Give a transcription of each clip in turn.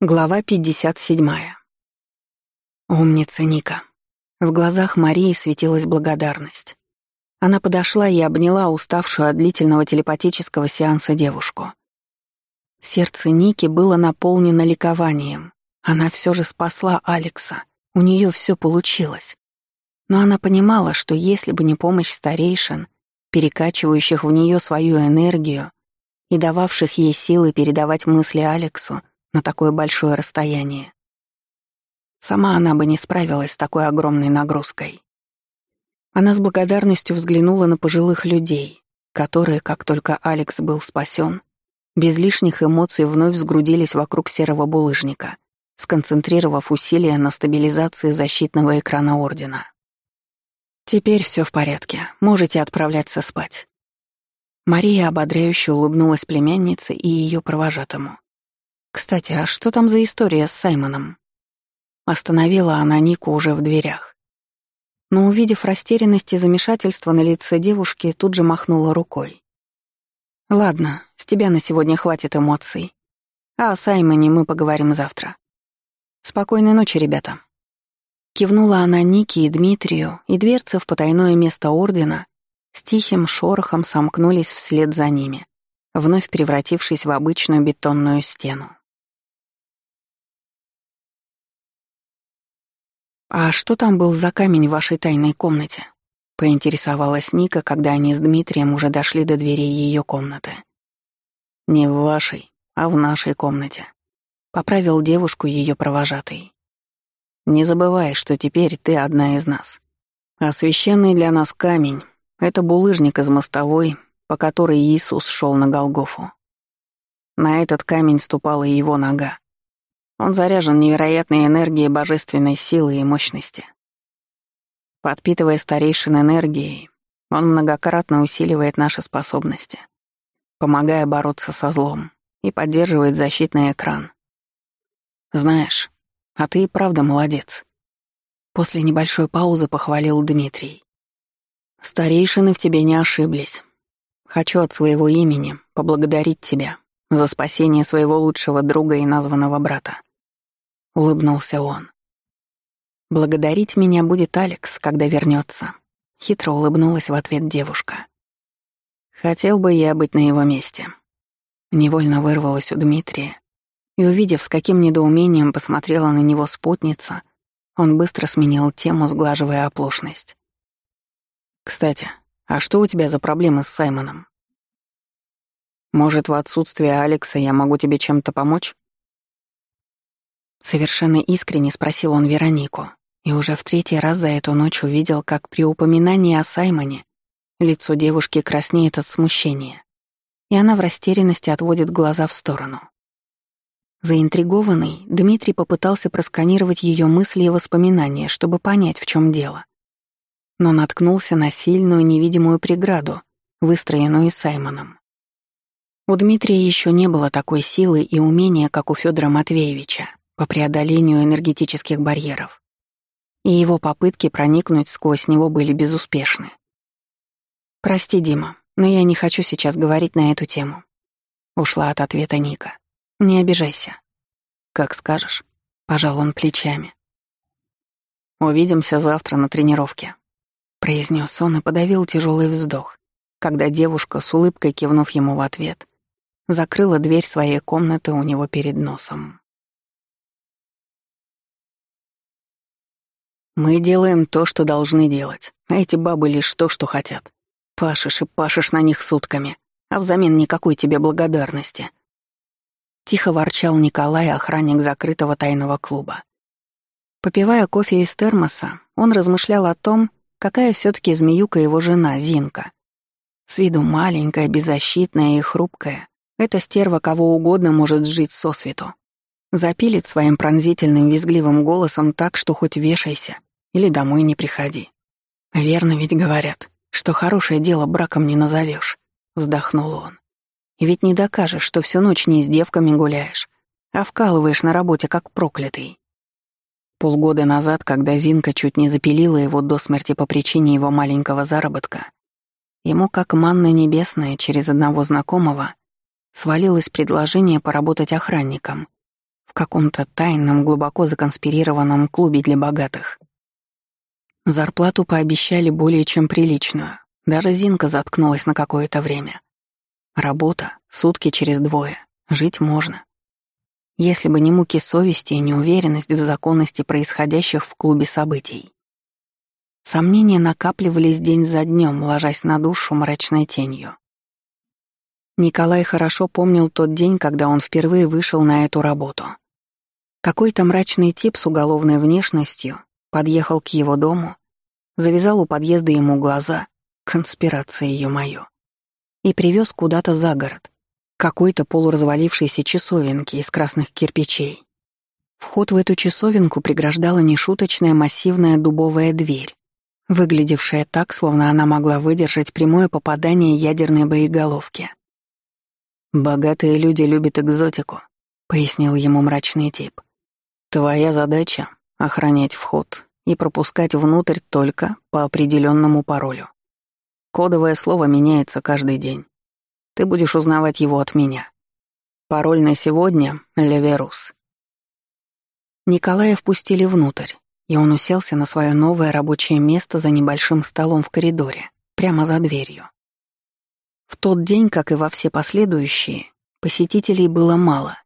Глава 57. Умница Ника. В глазах Марии светилась благодарность. Она подошла и обняла уставшую от длительного телепатического сеанса девушку. Сердце Ники было наполнено ликованием. Она все же спасла Алекса. У нее все получилось. Но она понимала, что если бы не помощь старейшин, перекачивающих в нее свою энергию и дававших ей силы передавать мысли Алексу, на такое большое расстояние. Сама она бы не справилась с такой огромной нагрузкой. Она с благодарностью взглянула на пожилых людей, которые, как только Алекс был спасен, без лишних эмоций вновь сгрудились вокруг серого булыжника, сконцентрировав усилия на стабилизации защитного экрана Ордена. «Теперь все в порядке, можете отправляться спать». Мария ободряюще улыбнулась племяннице и ее провожатому. «Кстати, а что там за история с Саймоном?» Остановила она Нику уже в дверях. Но, увидев растерянность и замешательство на лице девушки, тут же махнула рукой. «Ладно, с тебя на сегодня хватит эмоций. А о Саймоне мы поговорим завтра. Спокойной ночи, ребята». Кивнула она Нике и Дмитрию, и дверцы в потайное место Ордена с тихим шорохом сомкнулись вслед за ними, вновь превратившись в обычную бетонную стену. «А что там был за камень в вашей тайной комнате?» — поинтересовалась Ника, когда они с Дмитрием уже дошли до дверей ее комнаты. «Не в вашей, а в нашей комнате», — поправил девушку ее провожатый. «Не забывай, что теперь ты одна из нас. А священный для нас камень — это булыжник из мостовой, по которой Иисус шел на Голгофу. На этот камень ступала его нога. Он заряжен невероятной энергией божественной силы и мощности. Подпитывая старейшин энергией, он многократно усиливает наши способности, помогая бороться со злом и поддерживает защитный экран. Знаешь, а ты и правда молодец. После небольшой паузы похвалил Дмитрий. Старейшины в тебе не ошиблись. Хочу от своего имени поблагодарить тебя за спасение своего лучшего друга и названного брата. Улыбнулся он. Благодарить меня будет Алекс, когда вернется. Хитро улыбнулась в ответ девушка. Хотел бы я быть на его месте. Невольно вырвалась у Дмитрия, и, увидев, с каким недоумением посмотрела на него спутница, он быстро сменил тему, сглаживая оплошность. «Кстати, а что у тебя за проблемы с Саймоном? Может, в отсутствие Алекса я могу тебе чем-то помочь? Совершенно искренне спросил он Веронику, и уже в третий раз за эту ночь увидел, как при упоминании о Саймоне лицо девушки краснеет от смущения, и она в растерянности отводит глаза в сторону. Заинтригованный, Дмитрий попытался просканировать ее мысли и воспоминания, чтобы понять, в чем дело. Но наткнулся на сильную невидимую преграду, выстроенную Саймоном. У Дмитрия еще не было такой силы и умения, как у Федора Матвеевича, по преодолению энергетических барьеров. И его попытки проникнуть сквозь него были безуспешны. «Прости, Дима, но я не хочу сейчас говорить на эту тему». Ушла от ответа Ника. «Не обижайся». «Как скажешь», — пожал он плечами. «Увидимся завтра на тренировке», — произнес он и подавил тяжелый вздох, когда девушка, с улыбкой кивнув ему в ответ, закрыла дверь своей комнаты у него перед носом. «Мы делаем то, что должны делать, а эти бабы лишь то, что хотят. Пашешь и пашешь на них сутками, а взамен никакой тебе благодарности». Тихо ворчал Николай, охранник закрытого тайного клуба. Попивая кофе из термоса, он размышлял о том, какая все таки змеюка его жена, Зинка. С виду маленькая, беззащитная и хрупкая, эта стерва кого угодно может сжить сосвету. Запилит своим пронзительным визгливым голосом так, что хоть вешайся или домой не приходи. Верно ведь говорят, что хорошее дело браком не назовешь, вздохнул он. Ведь не докажешь, что всю ночь не с девками гуляешь, а вкалываешь на работе как проклятый. Полгода назад, когда Зинка чуть не запилила его до смерти по причине его маленького заработка, ему как манна небесная через одного знакомого свалилось предложение поработать охранником каком-то тайном, глубоко законспирированном клубе для богатых. Зарплату пообещали более чем приличную. Даже Зинка заткнулась на какое-то время. Работа, сутки через двое. Жить можно. Если бы не муки совести и неуверенность в законности происходящих в клубе событий. Сомнения накапливались день за днем, ложась на душу мрачной тенью. Николай хорошо помнил тот день, когда он впервые вышел на эту работу. Какой-то мрачный тип с уголовной внешностью подъехал к его дому, завязал у подъезда ему глаза, конспирация ее моё, и привез куда-то за город, какой-то полуразвалившейся часовенки из красных кирпичей. Вход в эту часовенку преграждала нешуточная массивная дубовая дверь, выглядевшая так, словно она могла выдержать прямое попадание ядерной боеголовки. «Богатые люди любят экзотику», — пояснил ему мрачный тип. «Твоя задача — охранять вход и пропускать внутрь только по определенному паролю. Кодовое слово меняется каждый день. Ты будешь узнавать его от меня. Пароль на сегодня — Леверус. Николая впустили внутрь, и он уселся на свое новое рабочее место за небольшим столом в коридоре, прямо за дверью. В тот день, как и во все последующие, посетителей было мало,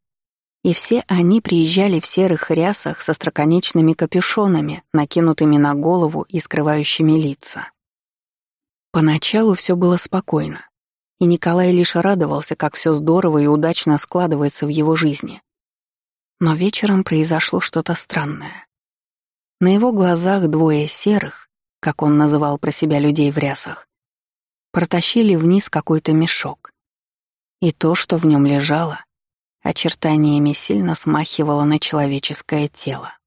и все они приезжали в серых рясах со строконечными капюшонами, накинутыми на голову и скрывающими лица. Поначалу все было спокойно, и Николай лишь радовался, как все здорово и удачно складывается в его жизни. Но вечером произошло что-то странное. На его глазах двое серых, как он называл про себя людей в рясах, протащили вниз какой-то мешок. И то, что в нем лежало, очертаниями сильно смахивало на человеческое тело.